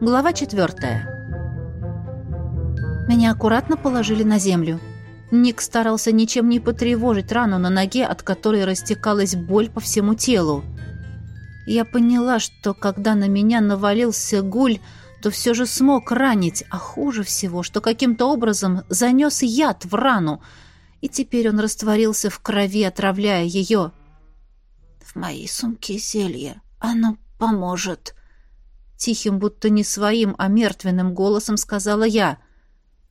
Глава четвертая. Меня аккуратно положили на землю. Ник старался ничем не потревожить рану на ноге, от которой растекалась боль по всему телу. Я поняла, что когда на меня навалился гуль, то все же смог ранить, а хуже всего, что каким-то образом занес яд в рану, и теперь он растворился в крови, отравляя ее. «В моей сумке зелье. Оно поможет», Тихим, будто не своим, а мертвенным голосом сказала я.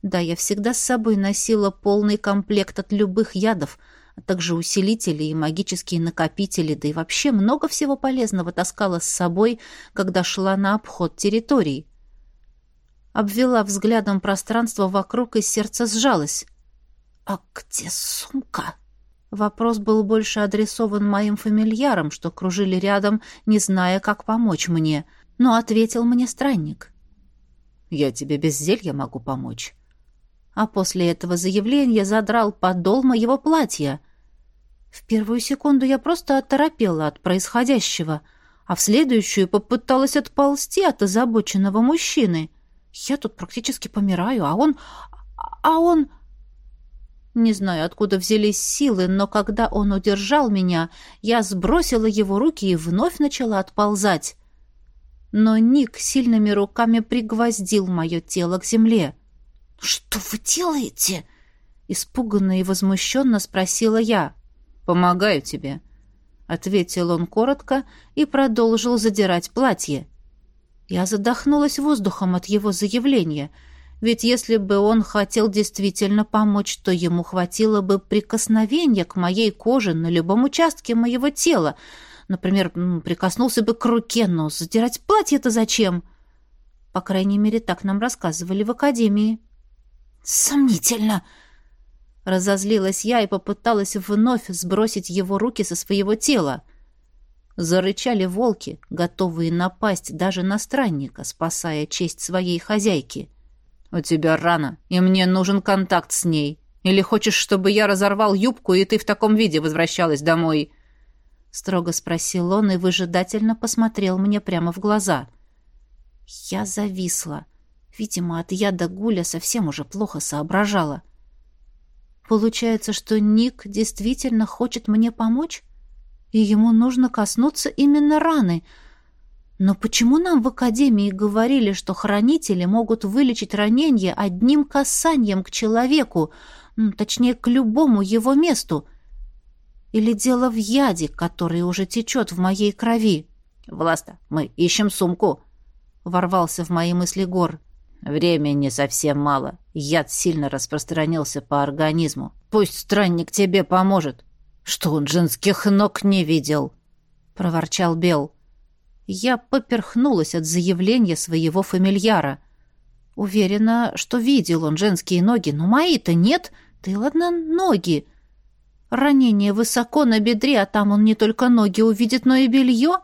Да, я всегда с собой носила полный комплект от любых ядов, а также усилители и магические накопители, да и вообще много всего полезного таскала с собой, когда шла на обход территорий. Обвела взглядом пространство вокруг, и сердце сжалось. «А где сумка?» Вопрос был больше адресован моим фамильярам, что кружили рядом, не зная, как помочь мне — но ответил мне странник. «Я тебе без зелья могу помочь». А после этого заявления задрал подол моего платья. В первую секунду я просто оторопела от происходящего, а в следующую попыталась отползти от озабоченного мужчины. Я тут практически помираю, а он... а он... Не знаю, откуда взялись силы, но когда он удержал меня, я сбросила его руки и вновь начала отползать но Ник сильными руками пригвоздил мое тело к земле. «Что вы делаете?» Испуганно и возмущенно спросила я. «Помогаю тебе», — ответил он коротко и продолжил задирать платье. Я задохнулась воздухом от его заявления, ведь если бы он хотел действительно помочь, то ему хватило бы прикосновения к моей коже на любом участке моего тела, Например, прикоснулся бы к руке, но задирать платье-то зачем? По крайней мере, так нам рассказывали в академии. Сомнительно. Разозлилась я и попыталась вновь сбросить его руки со своего тела. Зарычали волки, готовые напасть даже на странника, спасая честь своей хозяйки. «У тебя рана, и мне нужен контакт с ней. Или хочешь, чтобы я разорвал юбку, и ты в таком виде возвращалась домой?» — строго спросил он и выжидательно посмотрел мне прямо в глаза. Я зависла. Видимо, от яда Гуля совсем уже плохо соображала. Получается, что Ник действительно хочет мне помочь? И ему нужно коснуться именно раны. Но почему нам в Академии говорили, что хранители могут вылечить ранение одним касанием к человеку, точнее, к любому его месту — или дело в яде, который уже течет в моей крови? «Власта, мы ищем сумку!» Ворвался в мои мысли Гор. «Времени совсем мало. Яд сильно распространился по организму. Пусть странник тебе поможет. Что он женских ног не видел?» Проворчал Бел. Я поперхнулась от заявления своего фамильяра. Уверена, что видел он женские ноги, но мои-то нет. Ты ладно, ноги. Ранение высоко на бедре, а там он не только ноги увидит, но и белье.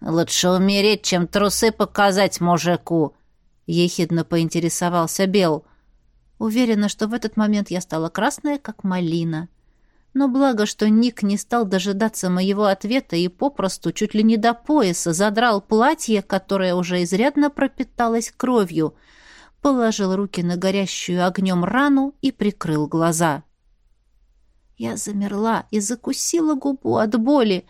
Лучше умереть, чем трусы показать мужику, ехидно поинтересовался Бел. Уверена, что в этот момент я стала красная, как малина. Но благо, что Ник не стал дожидаться моего ответа и попросту чуть ли не до пояса задрал платье, которое уже изрядно пропиталось кровью, положил руки на горящую огнем рану и прикрыл глаза. Я замерла и закусила губу от боли.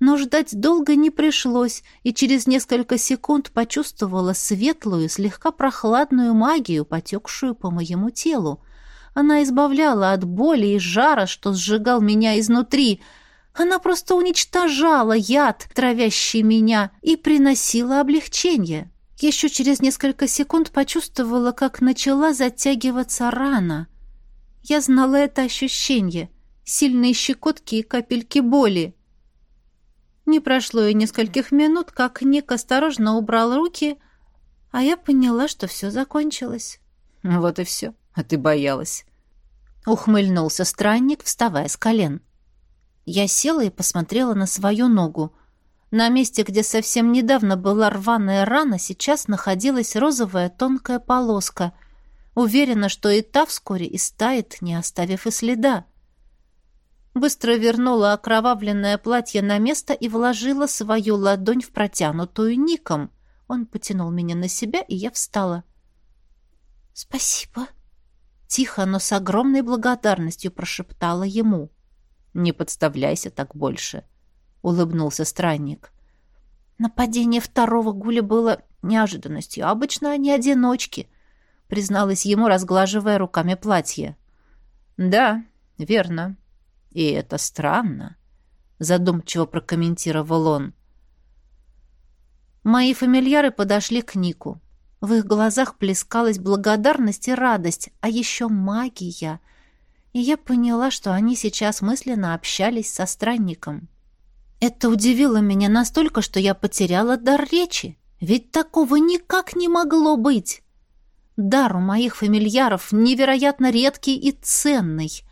Но ждать долго не пришлось, и через несколько секунд почувствовала светлую, слегка прохладную магию, потекшую по моему телу. Она избавляла от боли и жара, что сжигал меня изнутри. Она просто уничтожала яд, травящий меня, и приносила облегчение. Еще через несколько секунд почувствовала, как начала затягиваться рана — я знала это ощущение, сильные щекотки и капельки боли. Не прошло и нескольких минут, как Ник осторожно убрал руки, а я поняла, что все закончилось. «Вот и все, а ты боялась». Ухмыльнулся странник, вставая с колен. Я села и посмотрела на свою ногу. На месте, где совсем недавно была рваная рана, сейчас находилась розовая тонкая полоска — Уверена, что и та вскоре истает, не оставив и следа. Быстро вернула окровавленное платье на место и вложила свою ладонь в протянутую ником. Он потянул меня на себя, и я встала. «Спасибо», — тихо, но с огромной благодарностью прошептала ему. «Не подставляйся так больше», — улыбнулся странник. «Нападение второго гуля было неожиданностью. Обычно они одиночки», — призналась ему, разглаживая руками платье. «Да, верно. И это странно», — задумчиво прокомментировал он. Мои фамильяры подошли к Нику. В их глазах плескалась благодарность и радость, а еще магия. И я поняла, что они сейчас мысленно общались со странником. Это удивило меня настолько, что я потеряла дар речи. Ведь такого никак не могло быть. Дар у моих фамильяров невероятно редкий и ценный.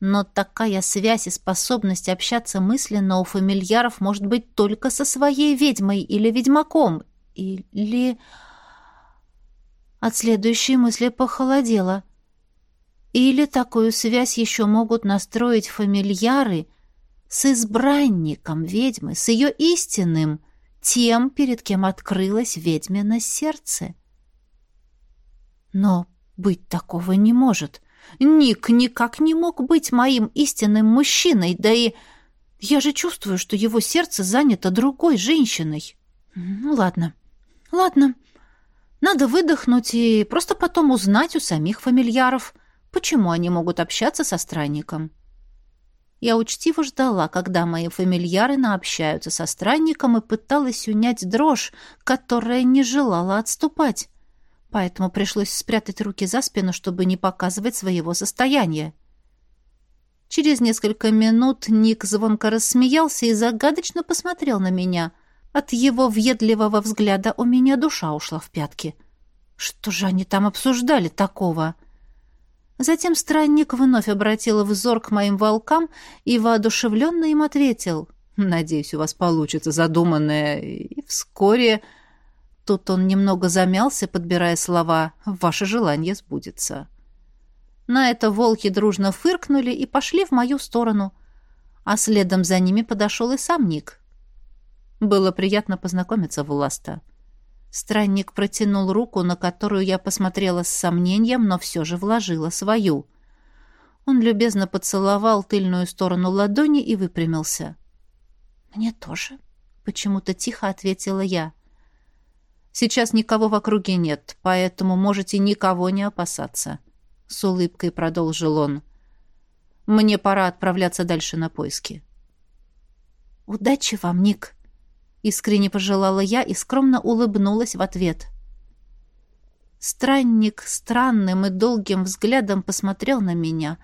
Но такая связь и способность общаться мысленно у фамильяров может быть только со своей ведьмой или ведьмаком. Или... От следующей мысли похолодело. Или такую связь еще могут настроить фамильяры с избранником ведьмы, с ее истинным, тем, перед кем открылось ведьмино сердце. Но быть такого не может. Ник никак не мог быть моим истинным мужчиной, да и я же чувствую, что его сердце занято другой женщиной. Ну ладно, ладно. Надо выдохнуть и просто потом узнать у самих фамильяров, почему они могут общаться со странником. Я учтиво ждала, когда мои фамильяры наобщаются со странником и пыталась унять дрожь, которая не желала отступать. Поэтому пришлось спрятать руки за спину, чтобы не показывать своего состояния. Через несколько минут Ник звонко рассмеялся и загадочно посмотрел на меня — от его въедливого взгляда у меня душа ушла в пятки. Что же они там обсуждали такого? Затем странник вновь обратил взор к моим волкам и воодушевленно им ответил. «Надеюсь, у вас получится задуманное, и вскоре...» Тут он немного замялся, подбирая слова «Ваше желание сбудется». На это волки дружно фыркнули и пошли в мою сторону, а следом за ними подошел и сам Ник. Было приятно познакомиться, Власта. Странник протянул руку, на которую я посмотрела с сомнением, но все же вложила свою. Он любезно поцеловал тыльную сторону ладони и выпрямился. «Мне тоже», — почему-то тихо ответила я. «Сейчас никого в округе нет, поэтому можете никого не опасаться», — с улыбкой продолжил он. «Мне пора отправляться дальше на поиски». «Удачи вам, Ник», Искренне пожелала я и скромно улыбнулась в ответ. Странник странным и долгим взглядом посмотрел на меня,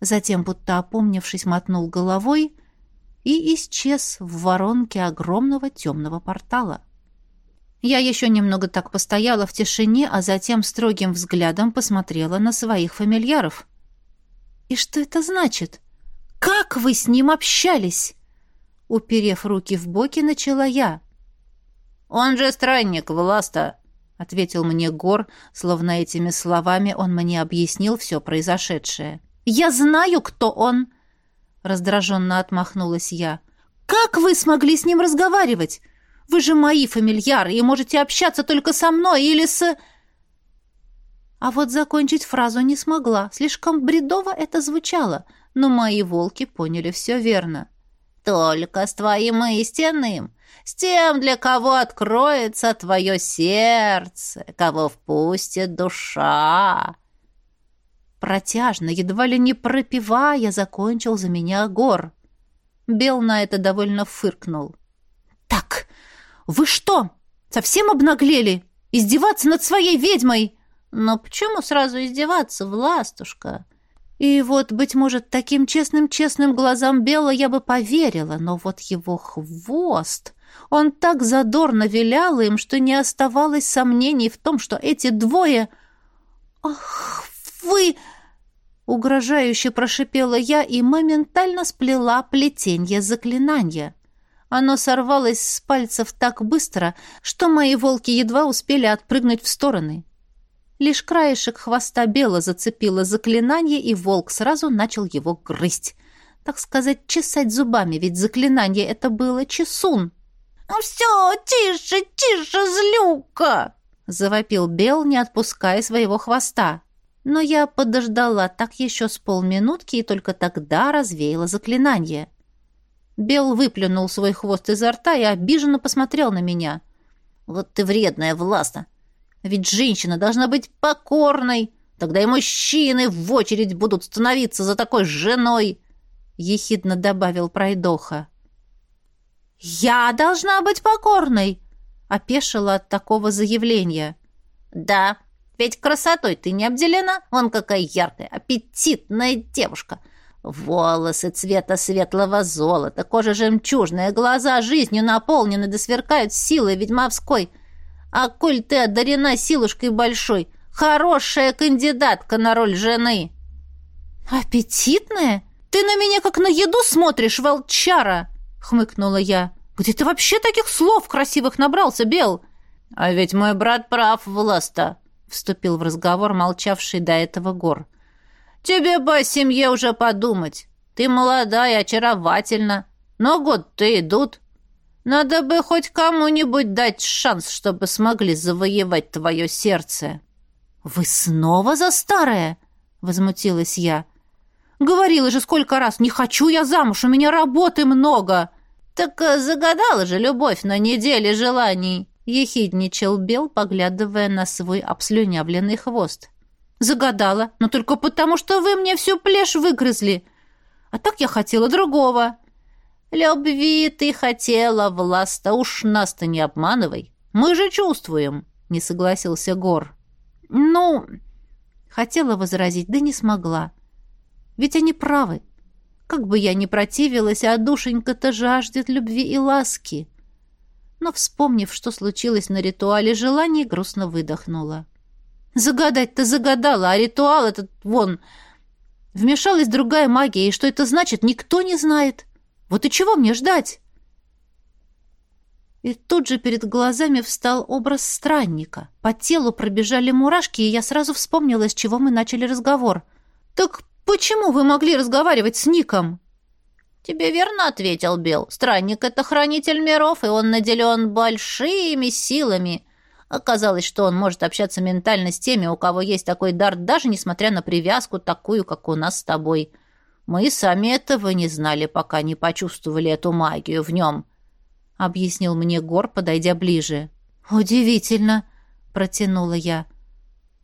затем, будто опомнившись, мотнул головой и исчез в воронке огромного темного портала. Я еще немного так постояла в тишине, а затем строгим взглядом посмотрела на своих фамильяров. «И что это значит? Как вы с ним общались?» Уперев руки в боки, начала я. «Он же странник, Власта!» — ответил мне Гор, словно этими словами он мне объяснил все произошедшее. «Я знаю, кто он!» — раздраженно отмахнулась я. «Как вы смогли с ним разговаривать? Вы же мои фамильяры и можете общаться только со мной или с...» А вот закончить фразу не смогла. Слишком бредово это звучало, но мои волки поняли все верно. Только с твоим истинным, с тем, для кого откроется твое сердце, кого впустит душа. Протяжно, едва ли не пропевая, закончил за меня гор. Бел на это довольно фыркнул. «Так, вы что, совсем обнаглели? Издеваться над своей ведьмой?» «Но почему сразу издеваться, властушка?» И вот, быть может, таким честным-честным глазам Белла я бы поверила, но вот его хвост... Он так задорно вилял им, что не оставалось сомнений в том, что эти двое... «Ах, вы...» Угрожающе прошипела я и моментально сплела плетенье заклинания. Оно сорвалось с пальцев так быстро, что мои волки едва успели отпрыгнуть в стороны. Лишь краешек хвоста Бела зацепило заклинание, и волк сразу начал его грызть. Так сказать, чесать зубами, ведь заклинание это было чесун. «Все, тише, тише, злюка!» — завопил Бел, не отпуская своего хвоста. Но я подождала так еще с полминутки и только тогда развеяла заклинание. Бел выплюнул свой хвост изо рта и обиженно посмотрел на меня. «Вот ты вредная, Власта! Ведь женщина должна быть покорной, тогда и мужчины в очередь будут становиться за такой женой!» — ехидно добавил Пройдоха. «Я должна быть покорной!» — опешила от такого заявления. «Да, ведь красотой ты не обделена. Вон какая яркая, аппетитная девушка. Волосы цвета светлого золота, кожа жемчужная, глаза жизнью наполнены да сверкают силой ведьмовской. А коль ты одарена силушкой большой, хорошая кандидатка на роль жены». «Аппетитная? Ты на меня как на еду смотришь, волчара!» — хмыкнула я. «Где ты вообще таких слов красивых набрался, Бел?» «А ведь мой брат прав, Власта», — вступил в разговор молчавший до этого Гор. «Тебе бы о семье уже подумать. Ты молодая, очаровательна, но год-то идут. Надо бы хоть кому-нибудь дать шанс, чтобы смогли завоевать твое сердце». «Вы снова за старое?» — возмутилась я. «Говорила же сколько раз, не хочу я замуж, у меня работы много!» «Так э, загадала же любовь на неделе желаний!» — ехидничал Бел, поглядывая на свой обслюнявленный хвост. «Загадала, но только потому, что вы мне всю плешь выгрызли. А так я хотела другого». «Любви ты хотела, Власта, уж нас-то не обманывай. Мы же чувствуем», — не согласился Гор. «Ну...» — хотела возразить, да не смогла. «Ведь они правы. Как бы я ни противилась, а душенька-то жаждет любви и ласки. Но, вспомнив, что случилось на ритуале желаний, грустно выдохнула. Загадать-то загадала, а ритуал этот, вон... Вмешалась другая магия, и что это значит, никто не знает. Вот и чего мне ждать? И тут же перед глазами встал образ странника. По телу пробежали мурашки, и я сразу вспомнила, с чего мы начали разговор. «Так Почему вы могли разговаривать с Ником?» «Тебе верно ответил Бел. Странник — это хранитель миров, и он наделен большими силами. Оказалось, что он может общаться ментально с теми, у кого есть такой дар, даже несмотря на привязку, такую, как у нас с тобой. Мы сами этого не знали, пока не почувствовали эту магию в нем», — объяснил мне Гор, подойдя ближе. «Удивительно», — протянула я.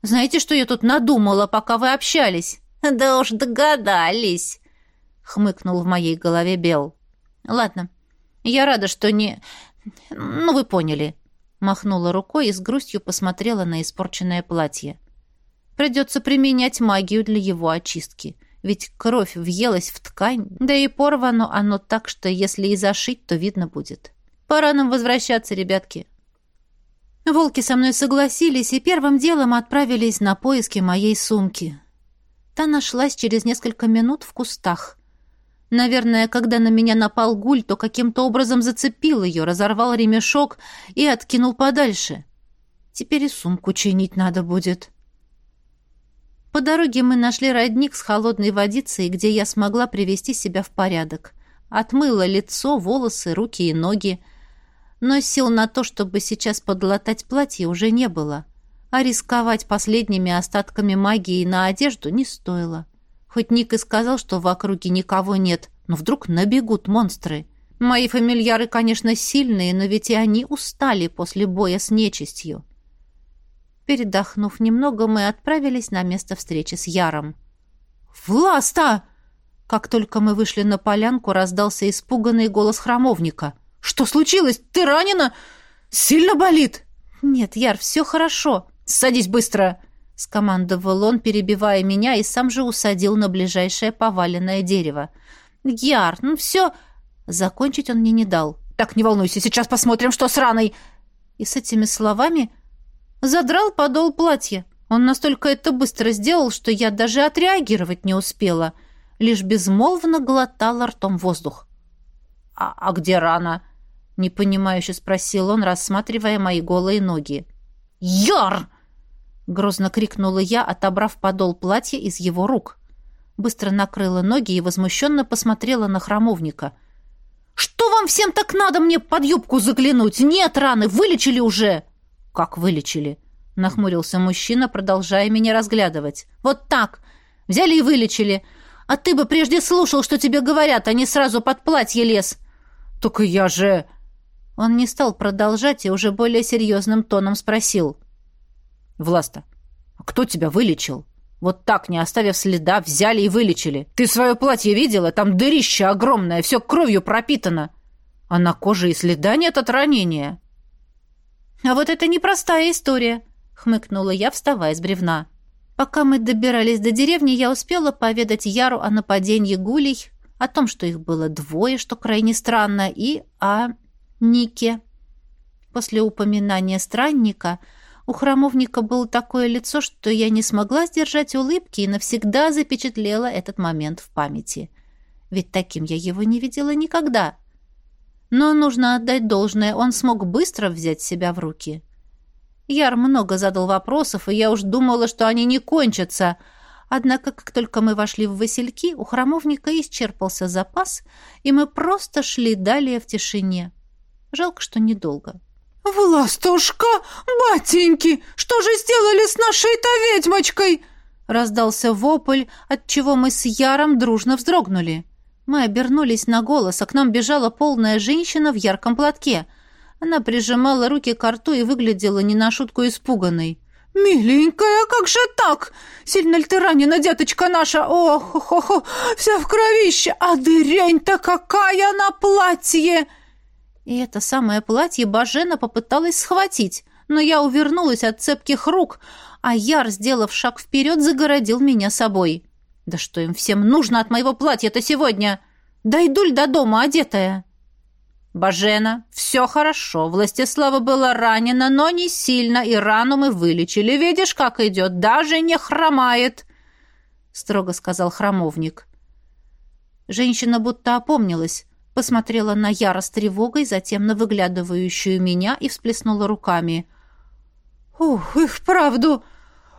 «Знаете, что я тут надумала, пока вы общались?» «Да уж догадались!» — хмыкнул в моей голове Бел. «Ладно, я рада, что не... Ну, вы поняли». Махнула рукой и с грустью посмотрела на испорченное платье. «Придется применять магию для его очистки, ведь кровь въелась в ткань, да и порвано оно так, что если и зашить, то видно будет. Пора нам возвращаться, ребятки». Волки со мной согласились и первым делом отправились на поиски моей сумки, Та нашлась через несколько минут в кустах. Наверное, когда на меня напал гуль, то каким-то образом зацепил ее, разорвал ремешок и откинул подальше. Теперь и сумку чинить надо будет. По дороге мы нашли родник с холодной водицей, где я смогла привести себя в порядок. Отмыла лицо, волосы, руки и ноги. Но сил на то, чтобы сейчас подлатать платье, уже не было. — а рисковать последними остатками магии на одежду не стоило. Хоть Ник и сказал, что в округе никого нет, но вдруг набегут монстры. Мои фамильяры, конечно, сильные, но ведь и они устали после боя с нечистью. Передохнув немного, мы отправились на место встречи с Яром. «Власта!» Как только мы вышли на полянку, раздался испуганный голос храмовника. «Что случилось? Ты ранена? Сильно болит?» «Нет, Яр, все хорошо. «Садись быстро!» — скомандовал он, перебивая меня, и сам же усадил на ближайшее поваленное дерево. «Яр, ну все...» Закончить он мне не дал. «Так, не волнуйся, сейчас посмотрим, что с раной!» И с этими словами задрал подол платья. Он настолько это быстро сделал, что я даже отреагировать не успела. Лишь безмолвно глотала ртом воздух. «А, а где рана?» — непонимающе спросил он, рассматривая мои голые ноги. «Яр!» Грозно крикнула я, отобрав подол платья из его рук. Быстро накрыла ноги и возмущенно посмотрела на храмовника. Что вам всем так надо мне под юбку заглянуть? Нет раны, вылечили уже!» «Как вылечили?» — нахмурился мужчина, продолжая меня разглядывать. «Вот так! Взяли и вылечили. А ты бы прежде слушал, что тебе говорят, а не сразу под платье лез». «Так я же...» Он не стал продолжать и уже более серьезным тоном спросил. «Власта, кто тебя вылечил?» Вот так, не оставив следа, взяли и вылечили. Ты свое платье видела? Там дырище огромное, все кровью пропитано. А на коже и следа нет от ранения. А вот это непростая история, хмыкнула я, вставая с бревна. Пока мы добирались до деревни, я успела поведать Яру о нападении гулей, о том, что их было двое, что крайне странно, и о Нике. После упоминания странника – у храмовника было такое лицо, что я не смогла сдержать улыбки и навсегда запечатлела этот момент в памяти. Ведь таким я его не видела никогда. Но нужно отдать должное, он смог быстро взять себя в руки. Яр много задал вопросов, и я уж думала, что они не кончатся. Однако, как только мы вошли в Васильки, у храмовника исчерпался запас, и мы просто шли далее в тишине. Жалко, что недолго. «Властушка, батеньки, что же сделали с нашей-то ведьмочкой?» Раздался вопль, от чего мы с Яром дружно вздрогнули. Мы обернулись на голос, а к нам бежала полная женщина в ярком платке. Она прижимала руки к рту и выглядела не на шутку испуганной. «Миленькая, как же так? Сильно ли ты ранена, деточка наша? Ох, ох, ох, вся в кровище, а дырень-то какая на платье!» И это самое платье Бажена попыталась схватить, но я увернулась от цепких рук, а Яр, сделав шаг вперед, загородил меня собой. «Да что им всем нужно от моего платья-то сегодня? Дойду ли до дома одетая?» «Бажена, все хорошо. Властислава была ранена, но не сильно, и рану мы вылечили. Видишь, как идет, даже не хромает», — строго сказал храмовник. Женщина будто опомнилась посмотрела на Яра с тревогой, затем на выглядывающую меня и всплеснула руками. «Ух, их правду!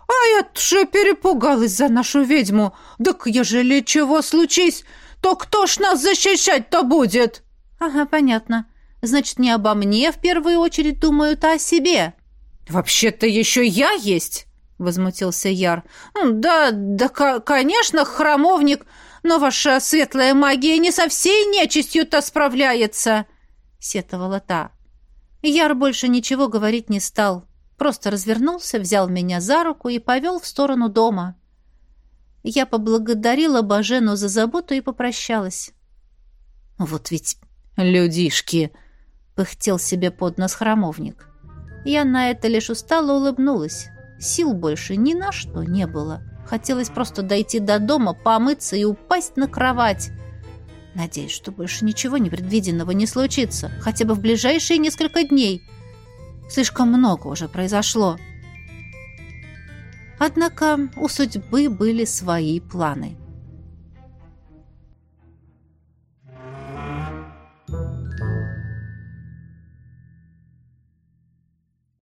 А я же перепугалась за нашу ведьму! Так ежели чего случись, то кто ж нас защищать-то будет?» «Ага, понятно. Значит, не обо мне в первую очередь думают, а о себе». «Вообще-то еще я есть!» — возмутился Яр. «Да, да, конечно, храмовник, но ваша светлая магия не со всей нечистью-то справляется!» — сетовала та. Яр больше ничего говорить не стал. Просто развернулся, взял меня за руку и повел в сторону дома. Я поблагодарила Бажену за заботу и попрощалась. «Вот ведь людишки!» — пыхтел себе под нос храмовник. Я на это лишь устало улыбнулась. Сил больше ни на что не было. Хотелось просто дойти до дома, помыться и упасть на кровать. Надеюсь, что больше ничего непредвиденного не случится, хотя бы в ближайшие несколько дней. Слишком много уже произошло. Однако у судьбы были свои планы.